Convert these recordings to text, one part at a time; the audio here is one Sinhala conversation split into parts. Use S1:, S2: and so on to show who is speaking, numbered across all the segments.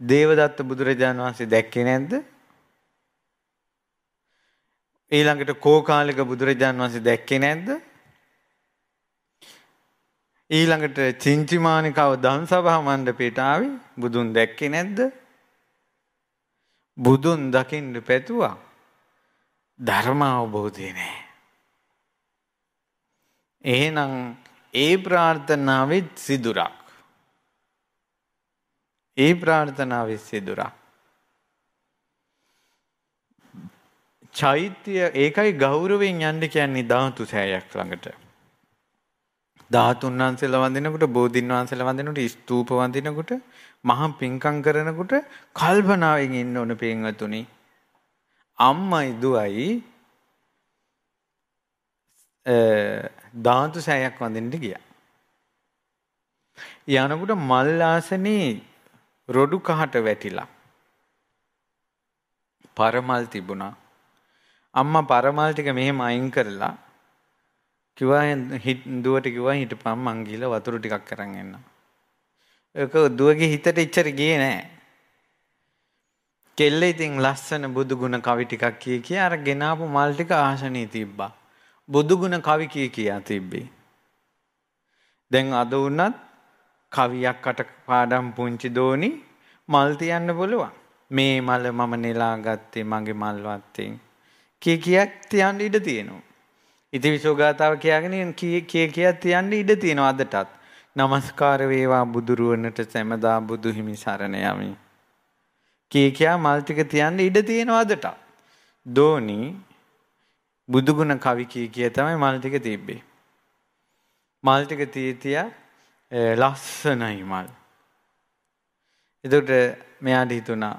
S1: දේවදත්ත බුදුරජාණන් වහන්සේ දැක්කේ නැද්ද? ඊළඟට කෝකාලික බුදුරජාණන් වහන්සේ දැක්කේ නැද්ද? ඊළඟට චින්චිමානිකව ධම්සභා මණ්ඩපයට ආවේ බුදුන් දැක්කේ නැද්ද? බුදුන් දකින්න පැතුවා. ධර්ම අවබෝධය නැහැ. එහෙනම් ඒ ප්‍රාර්ථනාවෙත් සිදුරක්. ඒ ප්‍රාර්ථනාවෙත් සිදුරක්. චෛත්‍ය ඒකයි ගෞරවයෙන් යන්න කියන්නේ ධාතු සෑයක් ළඟට. ධාතුන් වහන්සේලා වඳිනකොට බෝධින් වහන්සේලා වඳිනකොට ස්තූප වඳිනකොට මහා පින්කම් කරනකොට කල්පනාවෙන් ඉන්න ඕන පින්වතුනි. අම්මයි දුවයි ධාතු සෑයක් වඳින්න ගියා. යනකොට මල් ආසනේ රොඩු කහට වැටිලා. පරමල් තිබුණා. අම්මා පරමල් ටික මෙහෙම අයින් කරලා කිව්වා දුවට කිව්වා හිටපන් මං ගිහලා වතුර ටිකක් අරන් එන්න. ඒක දුවගේ හිතට ඉච්චර ගියේ නෑ. කෙල්ල ඉතින් ලස්සන බුදු ගුණ කවි ටිකක් කිය කිය අර ගෙනාපු මල් ටික ආසනේ තිබ්බා. බුදු ගුණ කවි කිය කියා තිබ්බේ. දැන් අද වුණත් කවියක් අට පාඩම් පුංචි දෝනි මල් තියන්න පුළුවන්. මේ මල මම නෙලා ගත්තේ මගේ මල් වත්තෙන්. කිය කියක් තියන්න ඉඩ තියෙනවා. ඉති විසෝගාතාව කියාගෙන කිය කිය කියක් තියන්න ඉඩ තියෙනවා අදටත්. নমස්කාර වේවා බුදුරුවනට සැමදා බුදු හිමි සරණ යමි. කී කියා මල් ටික තියන්න ඉඩ තියෙනවා අදටත්. දෝනි බුදුගුණ කවි කී කිය තමයි මල් ටික තිබ්බේ. මල් ටික තිය තියා ලස්සනයි මල්. එතකොට මෙයාට හිතුණා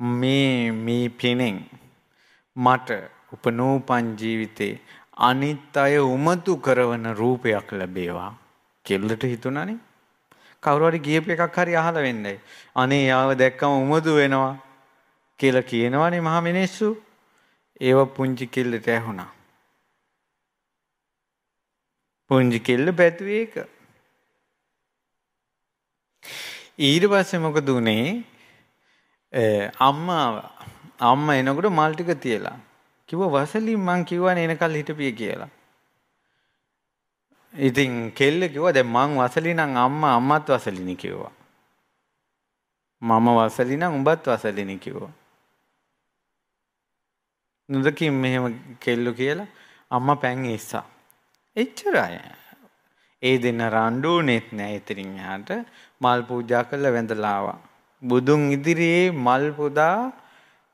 S1: මේ මේ පිනෙන් මට උපනෝපන් ජීවිතේ අනිත් අය උමතු කරවන රූපයක් ලැබේවා. කෙල්ලට හිතුණානේ. කවුරු හරි ගියප එකක් හරි අහලා වෙන්නේ අනේ යාව දැක්කම උමතු වෙනවා. කියලා කියනවනේ මහා මිනිස්සු. ඒව පුංචි කෙල්ලට ඇහුණා. පුංචි කෙල්ල පැතුවේ ඒක. ඊට පස්සේ මොකද උනේ අම්මා අම්මා එනකොට මල් ටික තියලා කිව්වා වසලින් මං කිව්වනේ එනකල් හිටපිය කියලා. ඉතින් කෙල්ල කිව්වා දැන් මං වසලි නම් අම්මා අම්මත් වසලිනි කිව්වා. මම වසලි නම් උඹත් වසලිනි කිව්වා. නොදකින් මෙහෙම කෙල්ලු කියලා අම්මා පැන් ඉස්සා. එච්චරයි. ඒ දෙන්න රණ්ඩුනෙත් නෑ ඉතින් එහාට. මල් පූජා කරලා වැඳලා ආවා. බුදුන් ඉදිරියේ මල් පුදා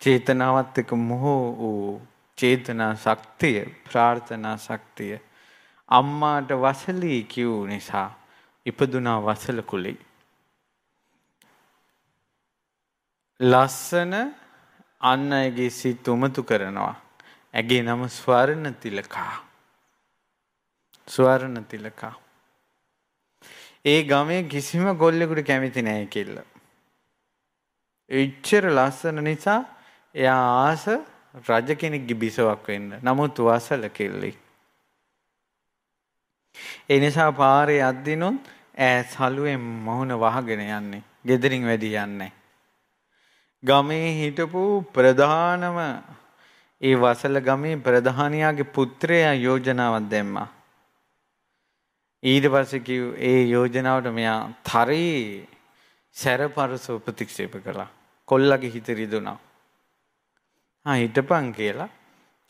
S1: චේතනාවත් එක්ක මොහෝ වූ චේතනා ශක්තිය ප්‍රාර්ථනා ශක්තිය අම්මාට වසලී කිව් නිසා ඉපදුනා වසල කුලේ. ලස්සන අන්න අයගේ සිත් උමතු කරනවා. ඇගේ නම ස්වර්ණ තිලකා. ස්වර්ණ තිලකා. ඒ ගමේ කිසිම ගොල්ලෙකුට කැමති නෑ කෙල්ල එච්චර ලස්සන නිසා එයා ආස රජ කෙනෙක්ගේ බිසවක් වෙන්න. නමුත් වසල කෙල්ලෙක්. ඒ නිසා පාරේ අද්දිනොත් ඈ සලුවෙන් මොහොන වහගෙන යන්නේ. ගෙදරින් වැඩි යන්නේ. ගමේ හිටපු ප්‍රධානම ඒ වසල ගමේ ප්‍රධානියාගේ පුත්‍රයා යෝජනාවක් දැම්මා. ඊට පස්සේ කිව් ඒ යෝජනාවට මෙයා තරී සැරපරස ප්‍රතික්ෂේප කළා. කොල්ලගේ හිත රිදුනා. ආ හිටපන් කියලා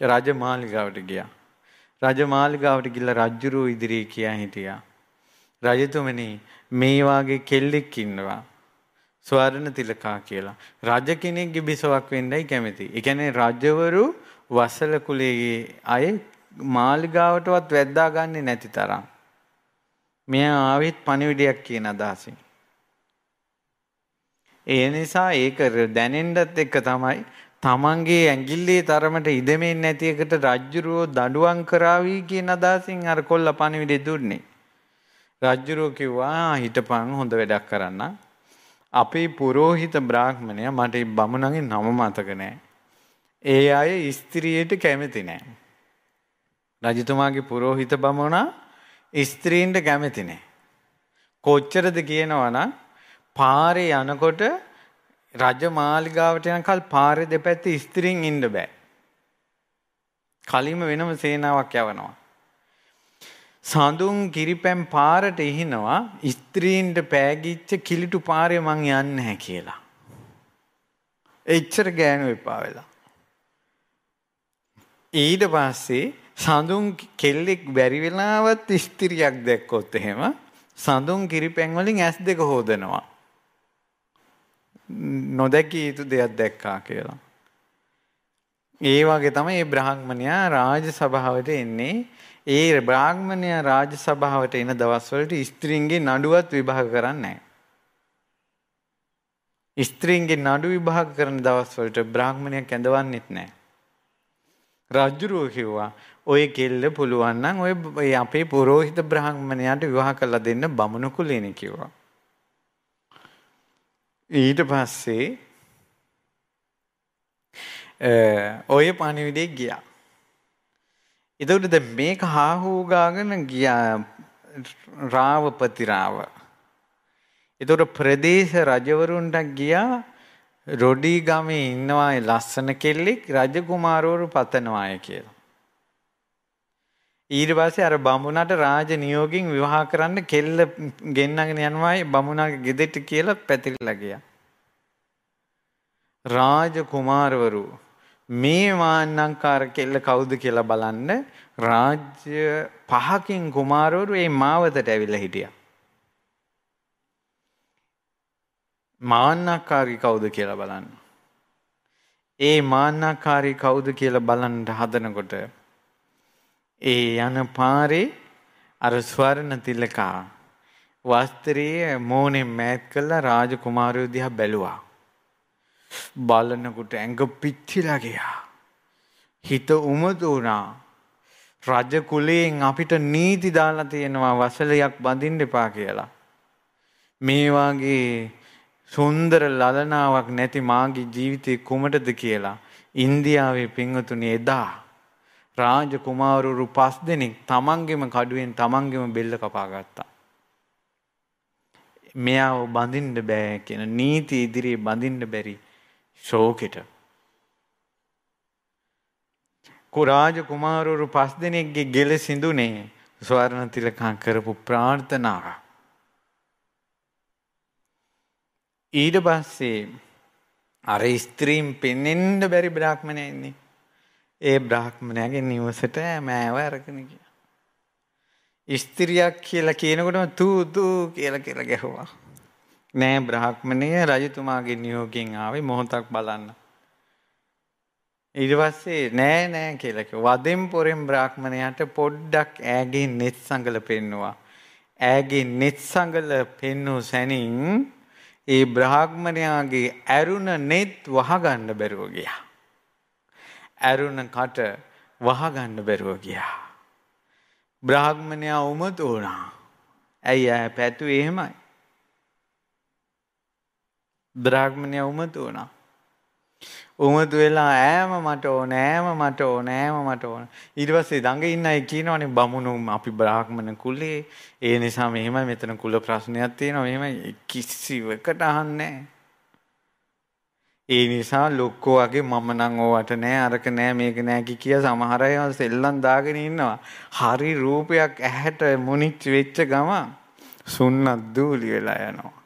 S1: රජමාලිගාවට ගියා. රජමාලිගාවට ගිහලා රජුරෝ ඉදිරියේ කියා හිටියා. රජතුමනි මේ වාගේ කෙල්ලෙක් ඉන්නවා. ස්වර්ණ තිලකා කියලා. රජ කෙනෙක්ගේ බිසවක් වෙන්නයි කැමති. ඒ කියන්නේ රජවරු වසල කුලයේ අය මාලිගාවටවත් වැද්දා ගන්නේ නැති තරම්. මෙයා ආවෙත් පණිවිඩයක් කියන අදහසින්. ඒ නිසා ඒක දැනෙන්නත් එක්ක තමයි තමන්ගේ ඇඟිල්ලේ තරමට ඉදමෙන් නැති එකට රජ්ජුරුවෝ දඩුවම් කරાવી කියන අදහසින් අර කොල්ල පණිවිඩය දුන්නේ. රජ්ජුරුවෝ කිව්වා හිටපන් හොඳ වැඩක් කරන්න. අපේ පුරෝහිත බ්‍රාහ්මණය මට බමුණගේ නම මතක නෑ. ඒ අය ස්ත්‍රියට කැමති නෑ. රජතුමාගේ පුරෝහිත බමුණා ස්ත්‍රීන්ට කැමති නෑ. කොච්චරද කියනවනම් පාරේ යනකොට රජ මාලිගාවට යනකල් පාරේ දෙපැත්තේ ස්ත්‍රීන් ඉන්න බෑ. කලින්ම වෙනම සේනාවක් යවනවා. සඳුන් කිරිපැන් පාරට ඉහිනවා ස්ත්‍රීන්ට පෑගිච්ච කිලිටු පාරේ මං යන්නේ නැහැ කියලා. එච්චර ගෑනු එපා වෙලා. ඊට පස්සේ සඳුන් කෙල්ලෙක් බැරි වෙලාවත් ස්ත්‍රියක් දැක්කොත් එහෙම සඳුන් කිරිපැන් වලින් ඇස් දෙක හොදනවා. නොදැකිය යුතු දෙයක් දැක්කා කියලා. ඒ වගේ තමයි මේ බ්‍රාහ්මණයා රාජ සභාවට එන්නේ. ඒ බ්‍රාහ්මණයා රාජ සභාවට එන දවස්වලට ස්ත්‍රීන්ගේ නඩුවත් විභාග කරන්නේ නැහැ. ස්ත්‍රීන්ගේ නඩු විභාග කරන දවස්වලට බ්‍රාහ්මණයක් ඇඳවන්නෙත් නැහැ. රජුරෝ කිව්වා ඔය කෙල්ල පුළුවන් නම් ඔය අපේ පුරෝහිත බ්‍රාහ්මණයාට විවාහ කරලා දෙන්න බමුණු කුලේනේ කිව්වා. ඊට පස්සේ ඔය පණිවිඩේ ගියා. එතකොට දැන් මේක හාහූ ගාගෙන ගියා රාවපති රාව. එතකොට ප්‍රදේශ රජවරුන්ට ගියා රොඩි ගමේ ඉන්නවා ලස්සන කෙල්ලෙක් රජකුමාරවරු පතනවාය කියලා. ඊට පස්සේ අර බමුණට රාජ නියෝගින් විවාහ කරන්න කෙල්ල ගෙන්නගෙන යනවායි බමුණාගේ ගෙදෙට්ට කියලා පැතිරිලා ගියා. රාජ කුමාරවරු මේ මාන්නංකාර කෙල්ල කවුද කියලා බලන්න රාජ්‍ය පහකින් කුමාරවරු මේ මාවතට ඇවිල්ලා හිටියා. මාන්නකාරී කවුද කියලා බලන්න. ඒ මාන්නකාරී කවුද කියලා බලන්න හදනකොට ඒ යන පාරේ අර ස්වර්ණ තිලකා වස්ත්‍රයේ මෝනේ මෑත් කළා රාජකුමාරයෝ දිහා බැලුවා. බලනකොට ඇඟ පිච්චිලා ගියා. හිත උමතු වුණා. රජ කුලයෙන් අපිට නීති දාලා තියෙනවා වසලයක් බඳින්න එපා කියලා. මේ වාගේ සුන්දර ලලනාවක් නැති මාගේ ජීවිතේ කුමටද කියලා ඉන්දියාවේ පින්වතුනි එදා රාජ කුමාරවරු පස් දෙනෙක් තමන්ගෙම කඩුවෙන් තමන්ගෙම බෙල්ල කපා ගත්තා. මෙයාව බඳින්න බෑ කියන නීති ඉදිරියේ බඳින්න බැරි ශෝකෙට. කුරාජ කුමාරවරු පස් දෙනෙක්ගේ ගෙල සිඳුනේ ස්වර්ණ තිලකම් කරපු ප්‍රාර්ථනාව. ඊට පස්සේ අර ස්ත්‍රීන් පෙන්ෙන්න බැරි බ්‍රාහ්මණය ඉන්නේ. ඒ බ්‍රාහ්මණයාගේ නිවසට මෑව අරගෙන ගියා. ස්ත්‍රියක් කියලා කියනකොටම තූ තූ කියලා කියලා ගැහුවා. නෑ බ්‍රාහ්මණය රජතුමාගේ නියෝගයෙන් ආවේ මොහොතක් බලන්න. ඊට පස්සේ නෑ නෑ කියලා කිව්වා. වදෙන් පොරෙන් බ්‍රාහ්මණයාට පොඩ්ඩක් ඈගේ net සංගල පෙන්නුවා. ඈගේ net සංගල පෙන්නු සැනින් ඒ බ්‍රාහ්මණයාගේ ඇරුණ net වහගන්න බැරුව ගියා. ඇරුණ කට වහගන්න බැරුව ගියා. බ්‍රාහ්මණයා උමතු වුණා. ඇයි ඈ පැතුවේ එහෙමයි. බ්‍රාහ්මණයා උමතු වුණා. උමතු වෙලා ඈම මට ඕන ඈම මට ඕන ඈම මට ඕන. ඊට පස්සේ දඟ ඉන්න අය කියනවනේ බමුණු අපි බ්‍රාහ්මණ කුලේ. ඒ නිසා මෙහෙමයි මෙතන කුල ප්‍රශ්නයක් තියෙනවා. මෙහෙමයි කිසිවකට අහන්නේ ඒ නිසා ලොක්කෝ වගේ මම නම් ඕවට නෑ අරක නෑ මේක නෑ කිය සමහර අය සෙල්ලම් දාගෙන ඉන්නවා. හරි රූපයක් ඇහැට මුනිච්ච වෙච්ච ගම සුන්නත් දූලි වෙලා යනවා.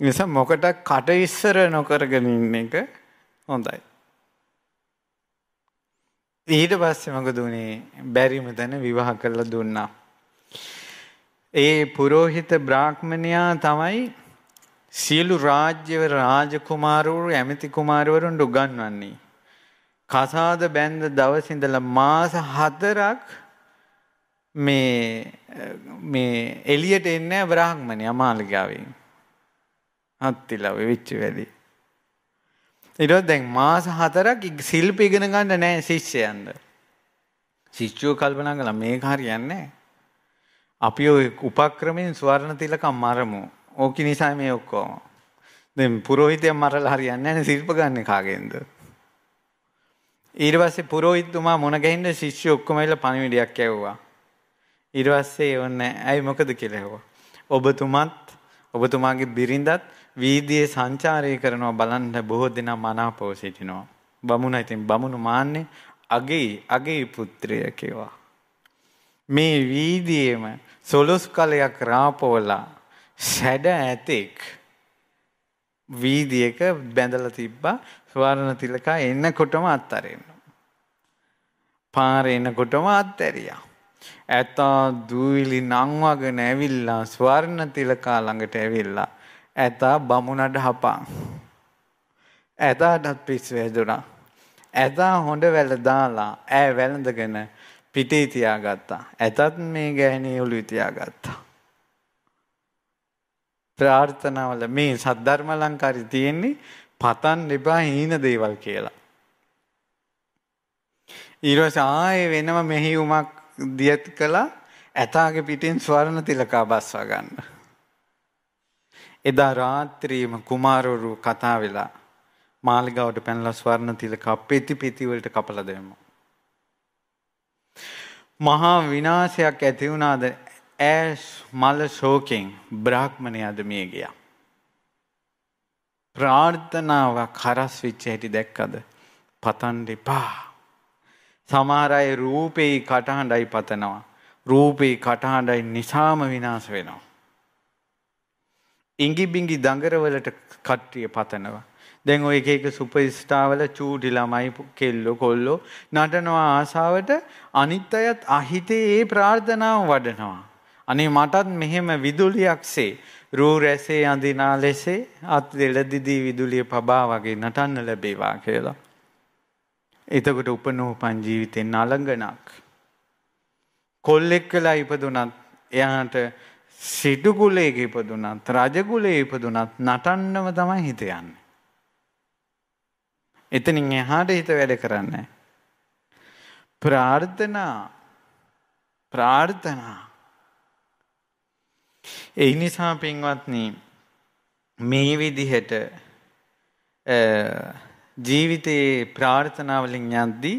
S1: නිසා මොකට කට ඉස්සර නොකරගෙන ඉන්න එක හොඳයි. ඊට පස්සේ මොකද උනේ බැරිම තැන විවාහ කරලා දුන්නා. ඒ පුරෝහිත බ්‍රාහ්මණයා තමයි සියලු රාජ්‍යව රාජකුමාරවරු ඇමති කුමාරවරුන්ට උගන්වන්නේ. කසාද බැන්ද දවස් ඉඳලා මාස 4ක් මේ මේ එළියට එන්නේ බ්‍රාහ්මණයා මාලිගාවෙන්. හත්තිලව වෙච්ච වැඩි. ඊට දැන් මාස හතරක් ශිල්ප ඉගෙන ගන්න නෑ ශිෂ්‍යයන්ට. ශිෂ්‍යෝ කල්පනා කළා මේක හරියන්නේ අපි ඔය උපක්‍රමයෙන් ස්වර්ණ තිලකම් මරමු. ඕක නිසා මේ ඔක්කොම. දැන් පුරোহিතයන් මරලා හරියන්නේ නැහැ ශිල්ප ගන්න කාගෙන්ද? ඊට පස්සේ පුරোহিතතුමා මොන ගහින්ද ශිෂ්‍ය ඔක්කොම ඇවිල්ලා පණිවිඩයක් ඇව්වා. ඊට පස්සේ ඕන්නේ ඇයි මොකද කියලා ඇහුවා. ඔබතුමත් ඔබතුමාගේ බිරිඳත් වීදියේ සංචාරය කරනවා බලන්න බොහෝ දෙනා මනාපව සිටිනවා. බමුණ ඉතින් බමුණු මාන්නේ අගේ අගේ පුත්‍රය කියවා. මේ වීදියේම සොළොස් කලයක් රාපෝලා සැඩ ඇතෙක් වීදියක බැඳලා තිබ්බා ස්වර්ණ තිලකා එන්නකොටම අත්තරින්න. පාරේ එනකොටම අත්හැරියා. ඇතා දූවිලි නංවගෙන ඇවිල්ලා ස්වර්ණ තිලකා ළඟට ඇවිල්ලා ඇතා බමුණට හපා. ඇතාටත් පිස්සු වැදුනා. ඇතා හොඳ වැල දාලා ඈ වැළඳගෙන පිටේ තියාගත්තා. ඇතත් මේ ගෑණී ඔළුවේ තියාගත්තා. ප්‍රාර්ථනාවල මේ සද්ධර්ම අලංකාරي තියෙන්නේ පතන් එපා හීන දේවල් කියලා. ඊළඟ ආයේ වෙනම මෙහියුමක් දියත් කළා ඇතාගේ පිටින් ස්වර්ණ තිලකා බස්වා ගන්න. එදා රාත්‍රියේම කුමාරවරු කතා වෙලා මාලිගාවට පැනලා ස්වර්ණ තිලකා පෙති පෙති වලට කපලා දැම්මා. මහා විනාශයක් ඇති වුණාද ඇස් මල ශෝකෙන් බ්‍රාහ්මණයාද මිය ගියා. ප්‍රාර්ථනාවක් හරස් වෙච්ච හැටි දැක්කද? පතන් දෙපා. සමහර අය රූපේ කටහඬයි පතනවා. රූපේ කටහඬයි නිසාම විනාශ වෙනවා. ඉඟි බිඟි දඟරවලට කට්ටිය පතනවා. දැන් ඔය එක එක සුපර් ස්ටාර්වල චූටි ළමයි කෙල්ලෝ කොල්ලෝ නටනවා ආසාවට අනිත් අයත් අහිතේ ඒ ප්‍රාර්ථනාව වඩනවා. අනේ මටත් මෙහෙම විදුලියක්සේ රූ රැසේ අඳිනා ලෙසේ අත් දෙලදිදී විදුලිය පබා වගේ නටන්න ලැබේවා කියලා. එතකොට උපනෝපන් ජීවිතෙන් අලංගනක්. කොල්ලෙක් වෙලා ඉපදුනත් එයාට සිටු කුලයක ඉපදුනත් රජ කුලයේ ඉපදුනත් නටන්නම තමයි හිත යන්නේ. එතනින් එහාට හිත වැඩ කරන්නේ. ප්‍රාර්ථනා ප්‍රාර්ථනා ඒ නිසා පින්වත්නි මේ විදිහට ජීවිතයේ ප්‍රාර්ථනා වලින් යද්දී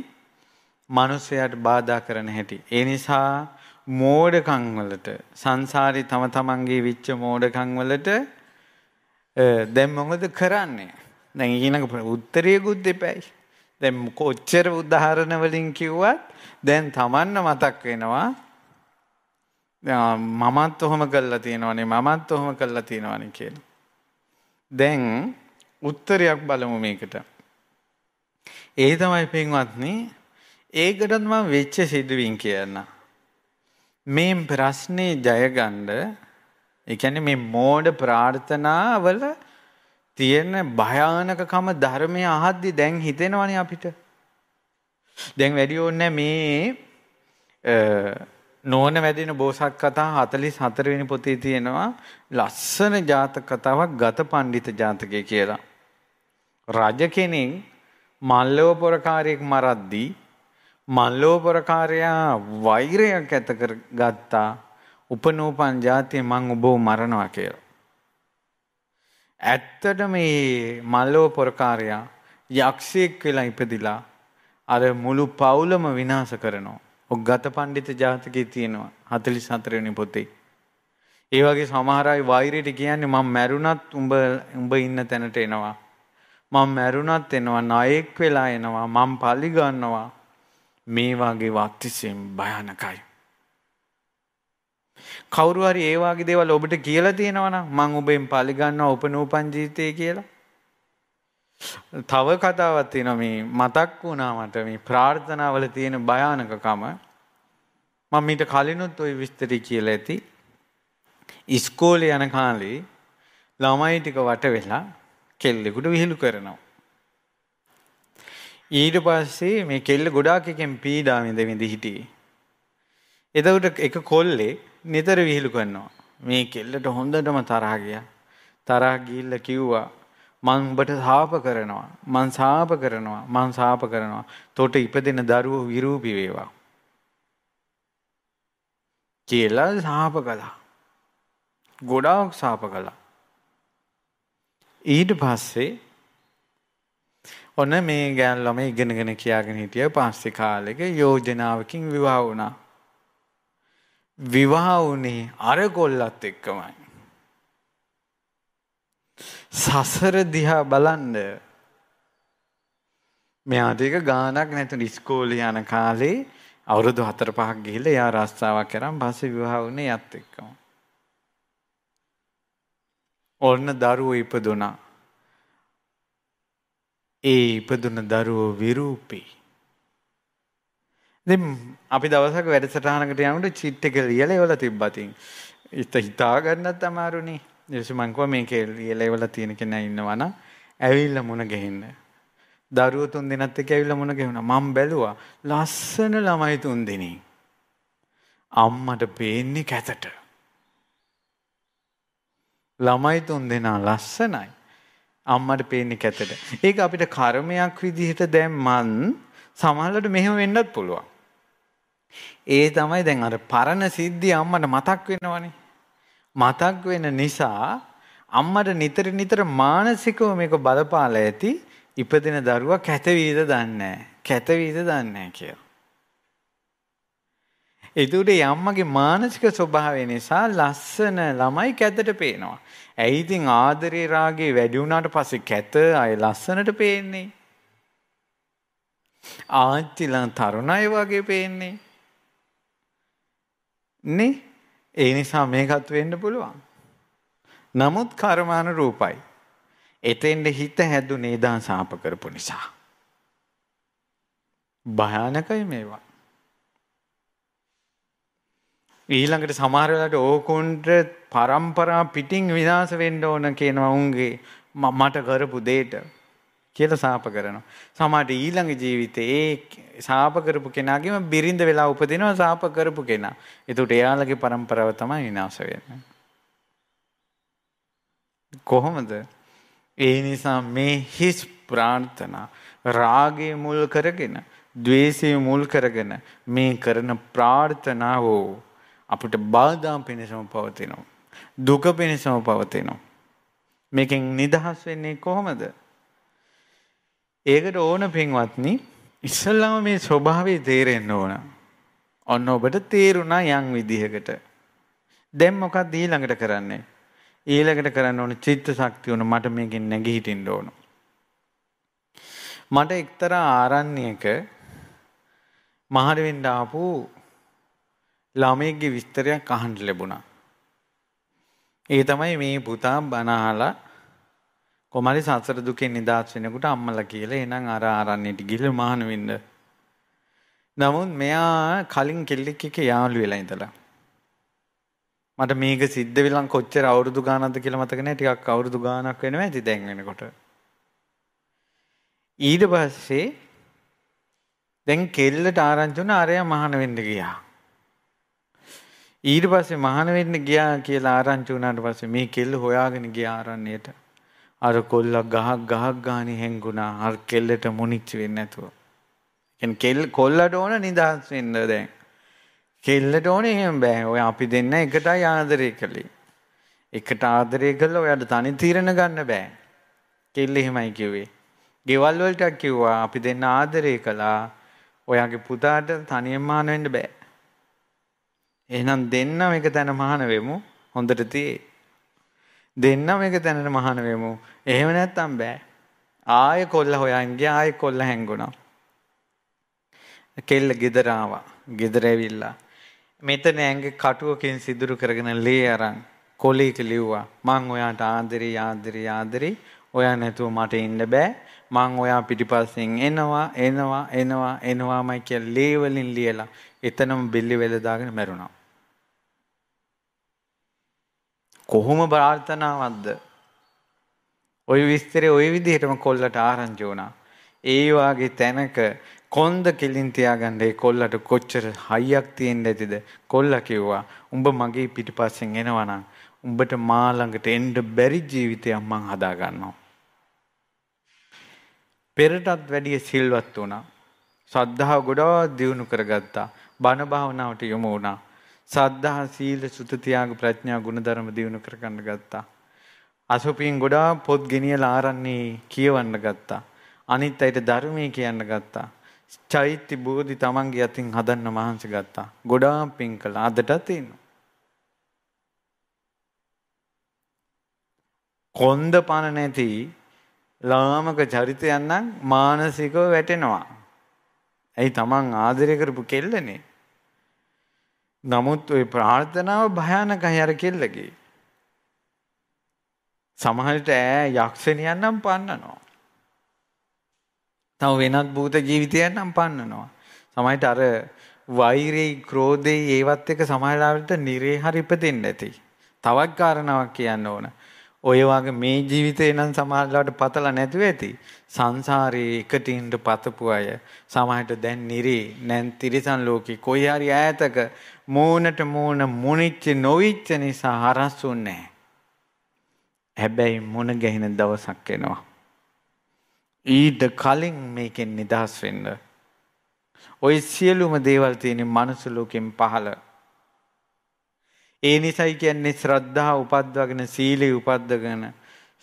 S1: මිනිසයාට බාධා කරන හැටි. ඒ නිසා මෝඩකම් වලට සංසාරේ තම තමන්ගේ විච්ච මෝඩකම් වලට දැන් මොකද කරන්නේ? දැන් ඊළඟ උත්තරයකුත් දෙපැයි. දැන් කොච්චර උදාහරණ වලින් කිව්වත් දැන් Tamanne මතක් වෙනවා. මමත් ඔහොම කළා තියෙනවනේ මමත් ඔහොම කළා තියෙනවනේ කියලා. දැන් උත්තරයක් බලමු මේකට. ඒ තමයි පින්වත්නි ඒකටත් මම වෙච්ච සිදුවීම් කියන්න. මේ ප්‍රශ්නේ ජය ගන්න ඒ කියන්නේ මේ මෝඩ ප්‍රාර්ථනාවල තියෙන භයානකකම ධර්මය අහද්දි දැන් හිතෙනවනේ අපිට. දැන් වැඩි ඕනේ මේ නෝන වැඩින බෝසත් කතා 44 වෙනි පොතේ තියෙනවා ලස්සන ජාතක කතාවක් ගත පඬිත ජාතකය කියලා. රජ කෙනෙක් මල්ලව පොරකාරයෙක් මරද්දී මල්ලව පොරකාරයා වෛරයක් ඇත කර ගත්තා උපනෝපන් ජාතිය මං ඔබව මරනවා කියලා. ඇත්තට මේ මල්ලව පොරකාරයා යක්ෂයෙක් වෙලා ඉපදිලා අර මුළු පවුලම විනාශ කරනවා. ඔක් ගත පණ්ඩිත ජාතකයේ තියෙනවා 44 වෙනි පොතේ. ඒ වගේ සමහර අය වෛරයට කියන්නේ මම මැරුණත් උඹ උඹ ඉන්න තැනට එනවා. මම මැරුණත් එනවා ණයෙක් වෙලා එනවා මම පලි ගන්නවා. මේ වගේ වත්තිසියෙන් භයානකයි. කවුරු හරි ඒ වගේ දේවල් ඔබට කියලා තියෙනවා නම් මං ඔබෙන් පරිගන්නවා උපනෝපන් ජීවිතය කියලා. තව කතාවක් තියෙනවා මේ මතක් වුණා මට මේ ප්‍රාර්ථනාවල තියෙන භයානකකම. මම මීට කලිනුත් ওই විස්තරي කියලා ඇති. ඉස්කෝලේ යන කාලේ ළමයි ටික වට වෙලා කෙල්ලෙකුට විහිළු කරනවා. ඊට පස්සේ මේ කෙල්ල ගොඩාක් එකෙන් පීඩා විඳ විඳ හිටියේ. එතකොට එක කොල්ලේ නිතර විහිළු කරනවා. මේ කෙල්ලට හොඳටම තරහ ගියා. තරහ ගිහිල්ලා කිව්වා මං උඹට සාප කරනවා. මං සාප කරනවා. මං සාප කරනවා. තොට ඉපදෙන දරුවෝ විරූපී වේවා. කියලා සාප කළා. ගොඩාක් සාප කළා. ඊට පස්සේ ඔන්න මේ ගෑන් ළමයි ඉගෙනගෙන කියාගෙන හිටිය පස්සේ කාලෙක යෝජනාවකින් විවාහ වුණා. විවාහ වුණේ අර කොල්ලත් එක්කමයි. සසර දිහා බලන්න මෙයාට එක ගානක් නැතුන ඉස්කෝලේ යන කාලේ අවුරුදු 4 5ක් ගිහිල්ලා එයා රස්සාවක් කරන් පස්සේ විවාහ වුණේ යත් එක්කම. ඔන්න දරුවෝ ඉපදුනා. ඒ ඉපදුන දරුවෝ විරූපී. දැන් අපි දවසක වැඩසටහනකට යනකොට චිට් එක ලියලා ඒවල තිබ්බතින්. ඉත හිතා ගන්නත් අමාරුනේ. ඊට මං කිව්වා මේකේ ලියලා ඒවල තියෙන කෙනා ඉන්නවනම් ඇවිල්ලා මුණ ගැහෙන්න. දරුවෝ තුන් දෙනත් එක්ක ඇවිල්ලා මුණ ගැහුණා. මම බැලුවා ලස්සන ළමයි තුන් දෙනෙක්. අම්මට පේන්නේ කැතට. ළමයි තුන් දෙනා ලස්සනයි. අම්මට පේන්නේ කැතට. ඒක අපිට කර්මයක් විදිහට දැම්මන් සමහරවිට මෙහෙම වෙන්නත් පුළුවන්. ඒ තමයි දැන් අර පරණ සිද්ධිය අම්මට මතක් වෙනවනේ. මතක් වෙන නිසා අම්මට නිතර නිතර මානසිකව මේක බලපාලා ඇති ඉපදෙන දරුවා කැත වීද දන්නේ කැත වීද දන්නේ කියලා. ඒතුට යම්මගේ මානසික ස්වභාවය නිසා ලස්සන ළමයි කැතට පේනවා. ඇයි ඉතින් ආදරේ රාගේ වැඩි වුණාට පස්සේ කැත අය ලස්සනට පේන්නේ. ආච්චිලා තරුණ අය වගේ පේන්නේ. නේ? ඒ නිසා මේකත් වෙන්න පුළුවන්. නමුත් කර්මාන රූපයි. එතෙන්ට හිත හැදුනේ දා සාප කරපු නිසා. භයානකයි මේවා. ඊළඟට සමහර වෙලාවට ඕකුන්ට પરම්පරා පිටින් විනාශ වෙන්න ඕන කියනවා උන්ගේ මට කරපු දෙයට කියලා සාප කරනවා. සමහරට ඊළඟ ජීවිතේ ඒ සාප කරපු කෙනාගේම බිරිඳ වෙලා උපදිනවා සාප කරපු කෙනා. ඒකට එයාලගේ પરම්පරාව තමයි විනාශ වෙන්නේ. කොහොමද? ඒ නිසා මේ හිස් ප්‍රාර්ථනා රාගේ මුල් කරගෙන, ద్వේෂේ මුල් කරගෙන මේ කරන ප්‍රාර්ථනාවෝ අපිට බාධා පිණිසම පවතිනවා. දුක පිණිසම පවතිනවා. මේකෙන් නිදහස් වෙන්නේ කොහොමද? ඒකට ඕන පින්වත්නි ඉස්සල්ලාම මේ ස්වභාවය තේරෙන්න ඕන. ඔන්න ඔබට තේරුණා යම් විදිහකට. දැන් මොකක්ද ඊළඟට කරන්නේ? ඊළඟට කරන්න ඕන චිත්ත ශක්තිය උන මට මේකෙන් නැගී හිටින්න ඕන. මට එක්තරා ආරණ්‍යයක මහරි වෙන්න ආපු ළමයෙක්ගේ විස්තරයක් අහන්න ලැබුණා. ඒ තමයි මේ පුතා බණ අහලා කොමාරි සසර දුකෙන් නිදහස් වෙනකොට අම්මලා කියලා එහෙනම් අර ආරණ්‍යයට ගිහලා මහාන වෙන්න. නමුත් මෙයා කලින් කෙල්ලෙක් එක්ක යාළු වෙලා ඉඳලා මට මේක සිද්ධ වෙලන් කොච්චර අවුරුදු ගානක්ද කියලා මතක නැහැ ටිකක් අවුරුදු ගානක් වෙනවා ඇති දැන් වෙනකොට ඊට පස්සේ දැන් කෙල්ලට ආරංචි වුණා අරයා මහාන වෙන්න ගියා ඊට පස්සේ මහාන වෙන්න ගියා කියලා ආරංචි වුණාට පස්සේ මේ කෙල්ල හොයාගෙන ගියා ආරණ්‍යයට අර කොල්ල ගහක් ගහක් ගානේ හැංගුණා අර කෙල්ලට මුනිච්ච වෙන්නේ නැතුව කියන්නේ කෙල්ල කොල්ලට ඕන නිදහස් වෙන්න දැන් කෙල්ලට ඕනේ එහෙම බෑ. ඔය අපි දෙන්න එකටයි ආදරය කළේ. එකට ආදරය කළා ඔයාට තනි තීරණ ගන්න බෑ. කෙල්ල එහෙමයි කිව්වේ. ගෙවල් වලට කිව්වා අපි දෙන්න ආදරය කළා. ඔයාගේ පුතාට තනියෙන් මහාන වෙන්න බෑ. එහෙනම් දෙන්නම එක තැන මහාන වෙමු. හොඳට තියේ. දෙන්නම එක තැනට මහාන වෙමු. එහෙම නැත්තම් බෑ. ආයෙ කොල්ල හොයන් ගියා ආයෙ කොල්ල හැංගුණා. කෙල්ල ගෙදර ආවා. ගෙදර ඇවිල්ලා මෙතන ඇඟේ කටුවකින් සිදුරු කරගෙන ලේ අරන් කොලේක ලිව්වා මං ඔයාට ආදරේ ආදරේ ආදරේ ඔයා නැතුව මට ඉන්න බෑ මං ඔයා පිටිපස්සෙන් එනවා එනවා එනවා එනවාමයි කියලා ලේ වලින් ලියලා එතනම බිල්ලි වෙල දාගෙන මැරුණා කොහොම ප්‍රාර්ථනාවක්ද ওই විස්තරේ ওই විදිහටම කොල්ලට ආරංචි වුණා ඒ වාගේ තැනක කොන්ද කෙලින් තියාගන්න ඒ කොල්ලට කොච්චර හයියක් තියෙන්න ඇතිද කොල්ලා කිව්වා උඹ මගේ පිටිපස්සෙන් එනවනම් උඹට මා ළඟට එන්න බැරි ජීවිතයක් මං හදා ගන්නවා පෙරටත් වැඩිය සිල්වත් වුණා සද්ධාව ගොඩාක් දියුණු කරගත්තා බණ භාවනාවට යොමු වුණා සද්ධා සීල සුත තියාග ප්‍රඥා ගුණධර්ම දියුණු කරගන්න ගත්තා අසුපින් ගොඩාක් පොත් ගෙනියලා ආරන්නේ කියවන්න ගත්තා අනිත් අයට ධර්මයේ කියන්න ගත්තා චෛත්‍ය බෝධි තමන්ගේ අතින් හදන්න මහන්සි ගත්තා. ගොඩාක් පින් කළා. අදටත් තියෙනවා. කොන්ද පණ නැති ලාමක චරිතයන් නම් මානසිකව වැටෙනවා. ඇයි Taman ආදරය කරපු කෙල්ලනේ. නමුත් ওই ප්‍රාර්ථනාව භයානකයි අර කෙල්ලගේ. සමහරට ඈ යක්ෂණියන් නම් පන්නනවා. තව වෙනත් භූත ජීවිතයන් නම් පන්නනවා. සමහරට අර වෛරේ ක්‍රෝධේ ඒවත් එක සමහරවිට නිරේ හරි ඉපදෙන්න ඇති. තවත් කාරණාවක් කියන්න ඕන. ඔය වගේ මේ ජීවිතේ නම් සමහරවිට පතලා නැතුව ඇති. සංසාරේ එකටින්ද පතපු අය සමහරට දැන් නිරේ නැන් තිරිසන් ලෝකේ කොයි හරි ඈතක මූණට මූණ මුනිච්ච නොවිච්ච නිසා හරස්සුන්නේ හැබැයි මුණ ගැහෙන දවසක් එනවා. ඊට කලින් මේකෙන් නිදහස් වෙන්න. ওই සියලුම දේවල් තියෙන මනුස්ස ලෝකෙන් පහළ. ඒ නිසයි කියන්නේ ශ්‍රද්ධාව උපද්දවගෙන සීලය උපද්දගෙන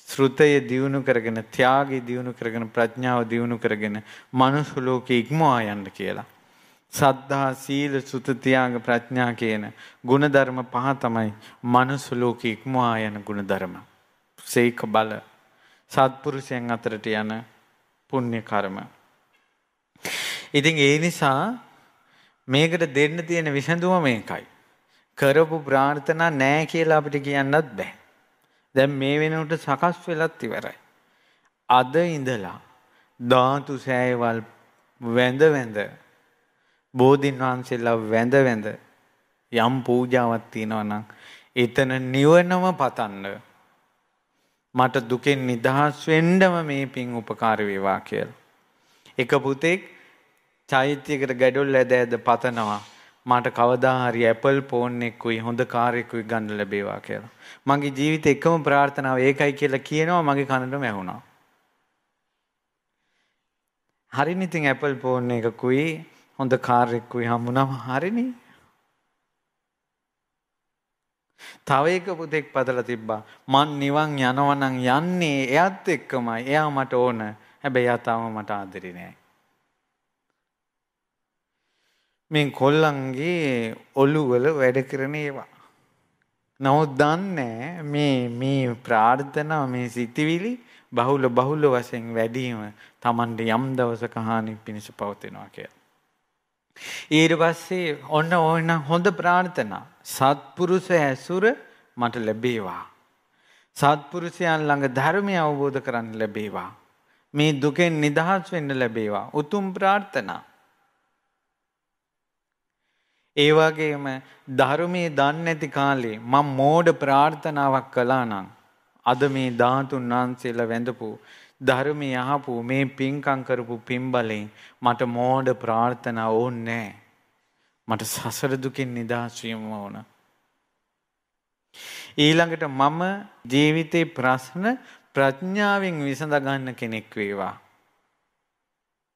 S1: ශ්‍රුතය දියුණු කරගෙන ත්‍යාගය දියුණු කරගෙන ප්‍රඥාව දියුණු කරගෙන මනුස්ස ලෝකෙ ඉක්මවා යන්න කියලා. සද්ධා සීල සුත ත්‍යාග ප්‍රඥා කියන ගුණධර්ම පහ තමයි මනුස්ස ලෝකෙ ඉක්මවා යන ගුණධර්ම. සේක බල සත්පුරුෂයන් අතරට යන පුණ්‍ය කර්ම. ඉතින් ඒ නිසා මේකට දෙන්න තියෙන විසඳුම මේකයි. කරපු ප්‍රාර්ථනා නෑ කියලා අපිට කියන්නත් බෑ. දැන් මේ වෙනකොට සකස් වෙලත් ඉවරයි. අද ඉඳලා ධාතු සෑයවල් වැඳ වැඳ බෝධින් වහන්සේලා වැඳ වැඳ යම් පූජාවක් තියෙනවා නම් එතන නිවනම පතන්න මට දුකෙන් නිදහස් වෙන්නම මේ පින් උපකාර වේවා කියලා. එක පුතෙක් චෛත්‍යයකට ගැඩොල් ඇද ඇද පතනවා මට කවදා හරි ඇපල් ෆෝන් එකකුයි හොඳ කාර් එකකුයි ගන්න ලැබේවා කියලා. මගේ ජීවිතේ එකම ප්‍රාර්ථනාව ඒකයි කියලා කියනවා මගේ කනටම ඇහුණා. හරිනේ ඉතින් ඇපල් ෆෝන් එකකුයි හොඳ කාර් එකකුයි හම්බුනම හරිනේ. තව එක පුතෙක් පදලා තිබ්බා මං නිවන් යනවා නම් යන්නේ එයත් එක්කමයි. එයා මට ඕන. හැබැයි එයා තාම මට ආදරේ නෑ. මේ කොල්ලන්ගේ ඔළුවල වැඩ කරන ඒවා. නමුත් දන්නේ මේ මේ ප්‍රාර්ථනා මේ සිතිවිලි බහුල බහුල වශයෙන් වැඩිම Tamande යම් දවසක හානි පිණිස පවතිනවා කියලා. ඊට පස්සේ ඔන්න ඕන හොඳ ප්‍රාර්ථනා සත්පුරුෂ ඇසුර මට ලැබේවා. සත්පුරුෂයන් ළඟ ධර්මය අවබෝධ කරන්න ලැබේවා. මේ දුකෙන් නිදහස් වෙන්න ලැබේවා. උතුම් ප්‍රාර්ථනා. ඒ වගේම ධර්මයේ දන්නේ නැති කාලේ මම මෝඩ ප්‍රාර්ථනාවක් කළා නම් අද මේ ධාතුන් වහන්සේලා වැඳපු ධර්මයේ අහපු මේ පින්කම් කරපු පින්බලෙන් මට මෝඩ ප්‍රාර්ථනා ඕනේ මට සසර දුකින් නිදහස් වීම ඕන. ඊළඟට මම ජීවිතේ ප්‍රශ්න ප්‍රඥාවෙන් විසඳ ගන්න කෙනෙක් වේවා.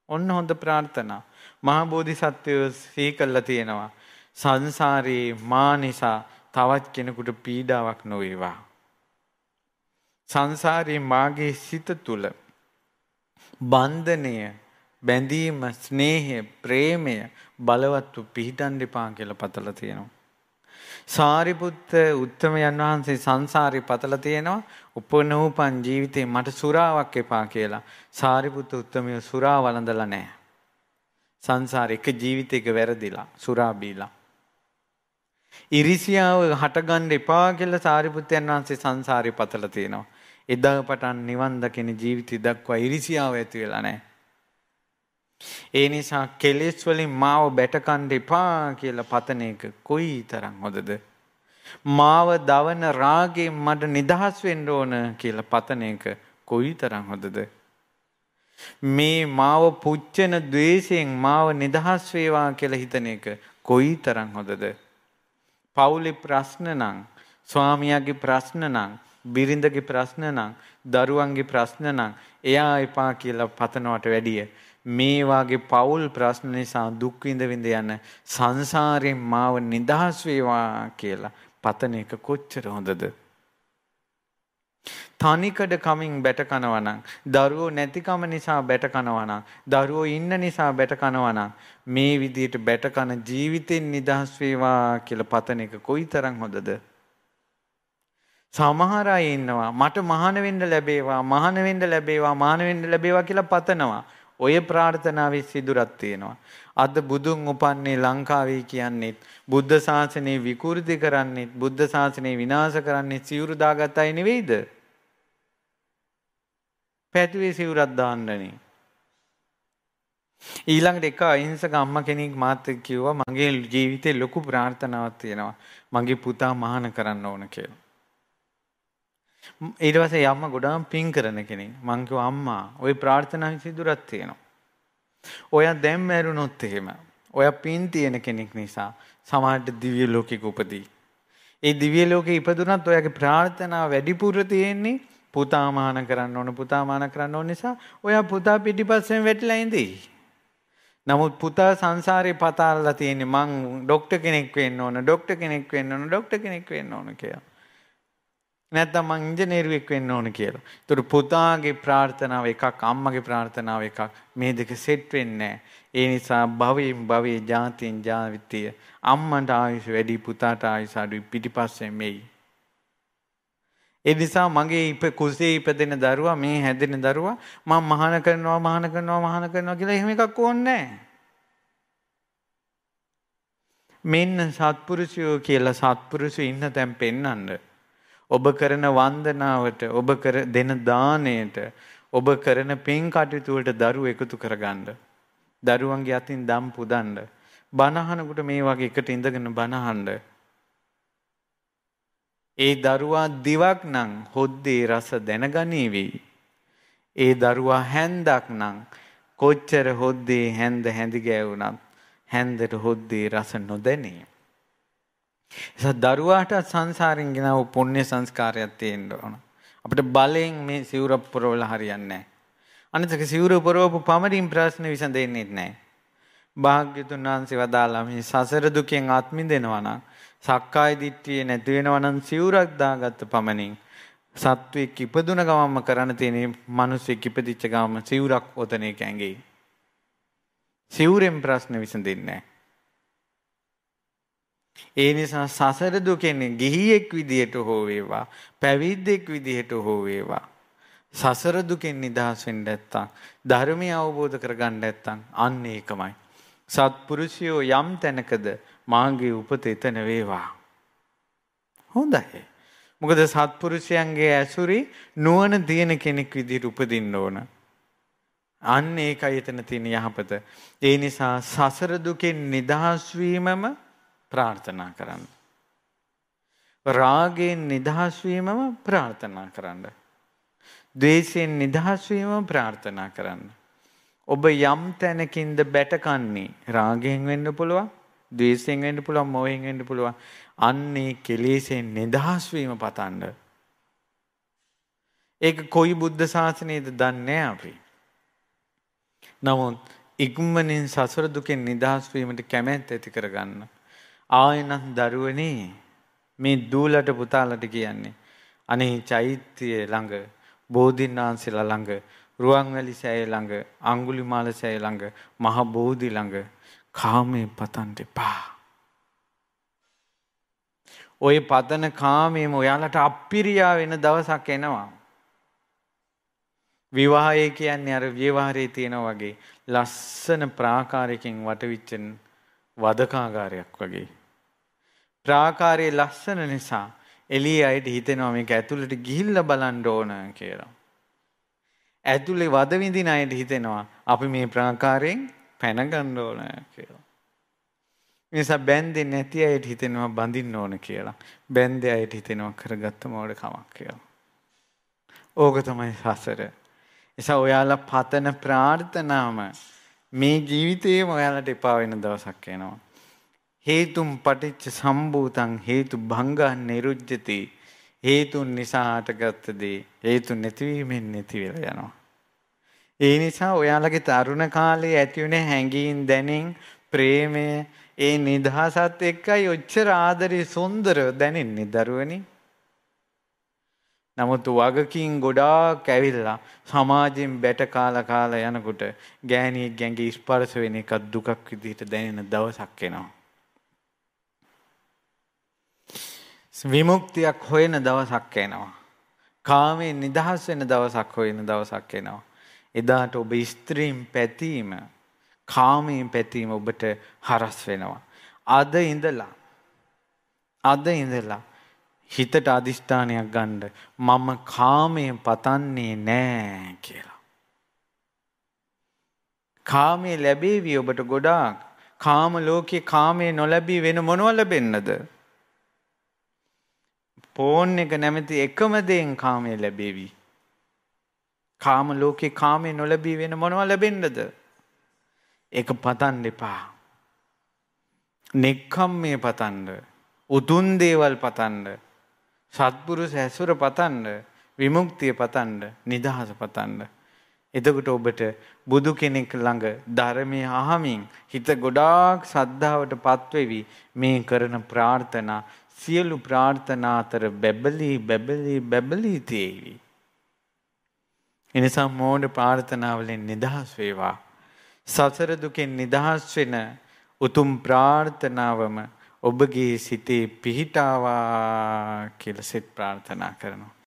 S1: ඔන්න හොඳ ප්‍රාර්ථනා. මහා බෝධිසත්වයෝ සිහි කළා තියෙනවා. සංසාරේ මා නිසා තවත් කෙනෙකුට පීඩාවක් නොවේවා. සංසාරේ මාගේ සිත තුල බන්ධනය බැඳීම ස්නේහය ප්‍රේමය බලවත්ව පිහිටන් දෙපා කියලා පතලා තියෙනවා. සාරිපුත්ත උත්තමයන් වහන්සේ සංසාරේ පතලා තියෙනවා උපනෝපන් ජීවිතේ මට සුරාවක් එපා කියලා. සාරිපුත්ත උත්තමය සුරා වළඳලා නැහැ. සංසාර එක ජීවිතයක වැරදිලා සුරා බීලා. ඉරිසියාව හටගන්න එපා කියලා සාරිපුත්යන් වහන්සේ සංසාරේ පතලා තියෙනවා. එදා පටන් නිවන් දකින ජීවිතය දක්වා ඉරිසියාව ඇති වෙලා නැහැ. ඒ නිසා කෙලෙස් වලින් මාව බැටකන්න එපා කියලා පතන එක කොයි තරම් හොඳද? මාව දවන රාගයෙන් මට නිදහස් වෙන්න ඕන කියලා පතන එක කොයි තරම් හොඳද? මේ මාව පුච්චන द्वේෂයෙන් මාව නිදහස් වේවා කියලා හිතන එක කොයි තරම් හොඳද? පවුලේ ප්‍රශ්න නම් ස්වාමියාගේ ප්‍රශ්න නම් බිරිඳගේ ප්‍රශ්න නම් දරුවන්ගේ ප්‍රශ්න නම් එයා එපා කියලා පතනවට වැඩිය. මේ වාගේ පවුල් ප්‍රශ්න නිසා දුක් විඳ විඳ යන සංසාරයෙන් මාව නිදහස් වේවා කියලා පතන එක කොච්චර හොඳද? තනිකඩ කමින් බැට කනවා නම් දරුවෝ නැතිකම නිසා බැට කනවා නම් දරුවෝ ඉන්න නිසා බැට කනවා නම් මේ විදිහට බැට කන ජීවිතෙන් නිදහස් වේවා කියලා පතන එක කොයිතරම් හොඳද සමහර අය ඉන්නවා මට මහාන වෙන්න ලැබේවා මහාන වෙන්න ලැබේවා මහාන වෙන්න ලැබේවා කියලා පතනවා. ඔය ප්‍රාර්ථනාවේ සිදුරක් තියෙනවා. අද බුදුන් උපන්නේ ලංකාවේ කියන්නේත් බුද්ධ ශාසනය විකෘති කරන්නේත් බුද්ධ ශාසනය විනාශ කරන්නේ සිවුරු දාගත් අය නෙවෙයිද? පැටුවේ සිවුරක් දාන්නනේ. ඊළඟට එක අහිංසක අම්මා කෙනෙක් මාත් කිව්වා මගේ ජීවිතේ ලොකු ප්‍රාර්ථනාවක් තියෙනවා. මගේ පුතා මහාන කරන්න ඕන කියලා. ඊට පස්සේ අම්මා ගොඩාක් පින් කරන කෙනෙක්. මං කිව්වා අම්මා ওই ප්‍රාර්ථනා සිදුරක් තියෙනවා. ඔයා දැන් මැරුණොත් එහෙම ඔයා පින් තියෙන කෙනෙක් නිසා සමහරට දිව්‍ය ලෝකෙක උපදී. ඒ දිව්‍ය ලෝකේ ඉපදුනත් ඔයාගේ ප්‍රාර්ථනා වැඩිපුර තියෙන්නේ පුතා මාන කරන්න ඕන පුතා මාන කරන්න ඕන නිසා ඔයා පුතා පිටිපස්සෙන් වැටිලා ඉඳී. නමුත් පුතා සංසාරේ පතාලලා තියෙන්නේ මං ඩොක්ටර් කෙනෙක් වෙන්න ඕන ඩොක්ටර් කෙනෙක් වෙන්න ඕන ඩොක්ටර් කෙනෙක් වෙන්න ඕන කියලා. නැත්නම් මං ඉංජිනේරුවෙක් වෙන්න ඕන කියලා. ඒතර පුතාගේ ප්‍රාර්ථනාව එකක් අම්මගේ ප්‍රාර්ථනාව එකක් මේ දෙක සෙට් වෙන්නේ ඒ නිසා භවයෙන් භවයේ ජාතියෙන් ජාතිය අම්මන්ට ආයුෂ වැඩි පුතාට ආයුෂ අඩුයි පිටිපස්සෙන් මෙයි. ඒ නිසා මගේ ඉප කුසේ ඉපදෙන දරුවා මේ හැදෙන දරුවා මම මහාන කරනවා මහාන කරනවා මහාන කරනවා කියලා එහෙම එකක් ඕනේ මෙන්න සත්පුරුෂයෝ කියලා සත්පුරුෂයෝ ඉන්න තැන් පෙන්වන්න. ඔබ කරන වන්දනාවට ඔබ කර දෙන දාණයට ඔබ කරන පින් කටයුතු වලට දරුවෝ එකතු කරගන්න. දරුවන්ගේ අතින් දම් පුදන්න. බනහනකට මේ වගේ එකට ඉඳගෙන බනහන්න. ඒ දරුවා දිවක් නම් හොද්දේ රස දැනගනීවි. ඒ දරුවා හැන්දක් නම් කොච්චර හොද්දේ හැන්ද හැඳි ගෑවුනත් හැන්දට හොද්දේ රස නොදැනේ. එස දරුවාට සංසාරෙන් ගෙනාව පුණ්‍ය සංස්කාරයක් තියෙන්න ඕන. අපිට බලයෙන් මේ සිවුර පුරවල හරියන්නේ නැහැ. අනිතක සිවුර පුරවපු පමණින් ප්‍රශ්න විසඳෙන්නේ නැහැ. භාග්‍යතුන් වහන්සේ වදාළා මේ සසර දුකෙන් අත්මිදෙනවා නම් සක්කාය දිට්ඨිය නැති වෙනවා නම් සිවුරක් දාගත්ත පමණින් සත්වෙක් ඉපදුන ගමන්ම කරන්න තියෙන මිනිස්සෙක් ඉපදිච්ච ගමන් සිවුරක් ඔතන එක ඇඟේ. සිවුරෙන් ප්‍රශ්න විසඳෙන්නේ ඒ නිසා සසර දුකෙන් ගිහියෙක් විදියට හෝ වේවා පැවිද්දෙක් විදියට හෝ වේවා සසර දුකෙන් නිදහස් වෙන්න නැත්තම් ධර්මය අවබෝධ කරගන්න නැත්තම් අන්න ඒකමයි සත්පුරුෂයෝ යම් තැනකද මාගේ උපත එතන වේවා. හොඳයි. මොකද සත්පුරුෂයන්ගේ ඇසුරි නුවණ තියෙන කෙනෙක් විදිහට උපදින්න ඕන. අන්න ඒකයි එතන තියෙන යහපත. ඒ නිසා සසර දුකෙන් නිදහස් වීමම ප්‍රාර්ථනා කරන්න. රාගයෙන් නිදහස් වීමම ප්‍රාර්ථනා කරන්න. ද්වේෂයෙන් නිදහස් වීමම ප්‍රාර්ථනා කරන්න. ඔබ යම් තැනකින්ද බැටකන්නේ රාගයෙන් වෙන්න පුළුවන් ද්වේෂයෙන් වෙන්න පුළුවන්, මොහෙන් වෙන්න පුළුවන්. අන්නේ කෙලෙසෙන් නිදහස් වීම පතන්න. ඒක කොයි බුද්ධ ශාසනයේද දන්නේ අපි. නමුත් ඉක්මනින් සසර දුකෙන් නිදහස් වීමට කැමැත්ත ඇති කරගන්න. ආයෙනම් දරුවනේ මේ දූලට පුතාලට කියන්නේ අනේ චෛත්‍යය ළඟ බෝධින් වහන්සේලා ළඟ රුවන්වැලි සෑය ළඟ අඟුලිමාල සෑය ළඟ මහ බෝධි ළඟ කාමේ පතන්න එපා. ඔය පතන කාමයේම ඔයාලට අප්පිරියා වෙන දවසක් එනවා. විවාහය කියන්නේ අර ව්‍යවහාරයේ තියෙන වගේ ලස්සන ප්‍රාකාරයකින් වටවිච්ච වදකාගාරයක් වගේ. ප්‍රාකාරයේ ලස්සන නිසා එළිය අයට හිතෙනවා මේක ඇතුළට ගිහිල්ලා බලන්න ඕන කියලා. ඇතුලේ වද විඳින අයට හිතෙනවා අපි මේ ප්‍රාකාරයෙන් පැන ගන්න ඕන කියලා. නිසා බැන්දෙන්නේ නැති අයට හිතෙනවා බඳින්න ඕන කියලා. බැන්දේ අයට හිතෙනවා කරගත්ත මොඩ කමක් කියලා. ඕක තමයි සසර. නිසා ඔයාලා පතන ප්‍රාර්ථනාම මේ ජීවිතේම ඔයාලට එපා වෙන දවසක් එනවා. හේතුම් පටිච්ච සම්භූතං හේතු භංගා නිරුජ්ජති හේතුන් නිසා හටගත්ත දේ හේතු නැතිවීමෙන් නැති වෙලා යනවා. ඒ නිසා ඔයාලගේ තරුණ කාලේ ඇතිවුණ හැඟීම් දැනින් ප්‍රේමය ඒ නිදහසත් එක්කයි ඔච්චර ආදරේ සුන්දරව දැනෙන්නේ දරුවනි. නමුත් වගකින් ගොඩාක් ඇවිල්ලා සමාජයෙන් බැට කාලා කාලා යනකොට ගෑණියෙක් ගැඟේ ස්පර්ශ වෙන එක දුකක් විදිහට දැනෙන දවසක් එනවා. විමුක්තියක් හොයන දවසක් එනවා. කාමයෙන් නිදහස් වෙන දවසක් හොයන දවසක් එනවා. එදාට ඔබ ස්ත්‍රීන් පැතීම කාමයෙන් පැතීම ඔබට හරස් වෙනවා. අද ඉඳලා අද ඉඳලා හිතට අදිෂ්ඨානයක් ගන්න මම කාමයෙන් පතන්නේ නෑ කියලා. කාමයේ ලැබේවි ඔබට ගොඩාක්. කාම ලෝකේ කාමයේ නොලැබී වෙන මොනව ලැබෙන්නද? ෆෝන් එක නැමැති එකම දෙයෙන් කාමයේ ලැබේවි. කාම ලෝකේ කාමයේ නොලැබී වෙන මොනව ලැබෙන්නද? ඒක පතන්න එපා. නෙක්ඛම්මේ පතන්න. උතුම් දේවල් පතන්න. සත්පුරුෂ ඇසුර පතන්න. විමුක්තිය පතන්න. නිදහස පතන්න. එතකොට ඔබට බුදු කෙනෙක් ළඟ ධර්මය අහමින් හිත ගොඩාක් සද්ධාවට පත්වෙවි මේ කරන ප්‍රාර්ථනා සියලු ප්‍රාර්ථනා අතර බැබලී බැබලී බැබලී තියෙවි. එනිසා මෝඩ ප්‍රාර්ථනාවලින් නිදහස් වේවා. සසර දුකෙන් නිදහස් වෙන උතුම් ප්‍රාර්ථනාවම ඔබගේ සිතේ පිහිටාවා කියලා සෙත් ප්‍රාර්ථනා කරනවා.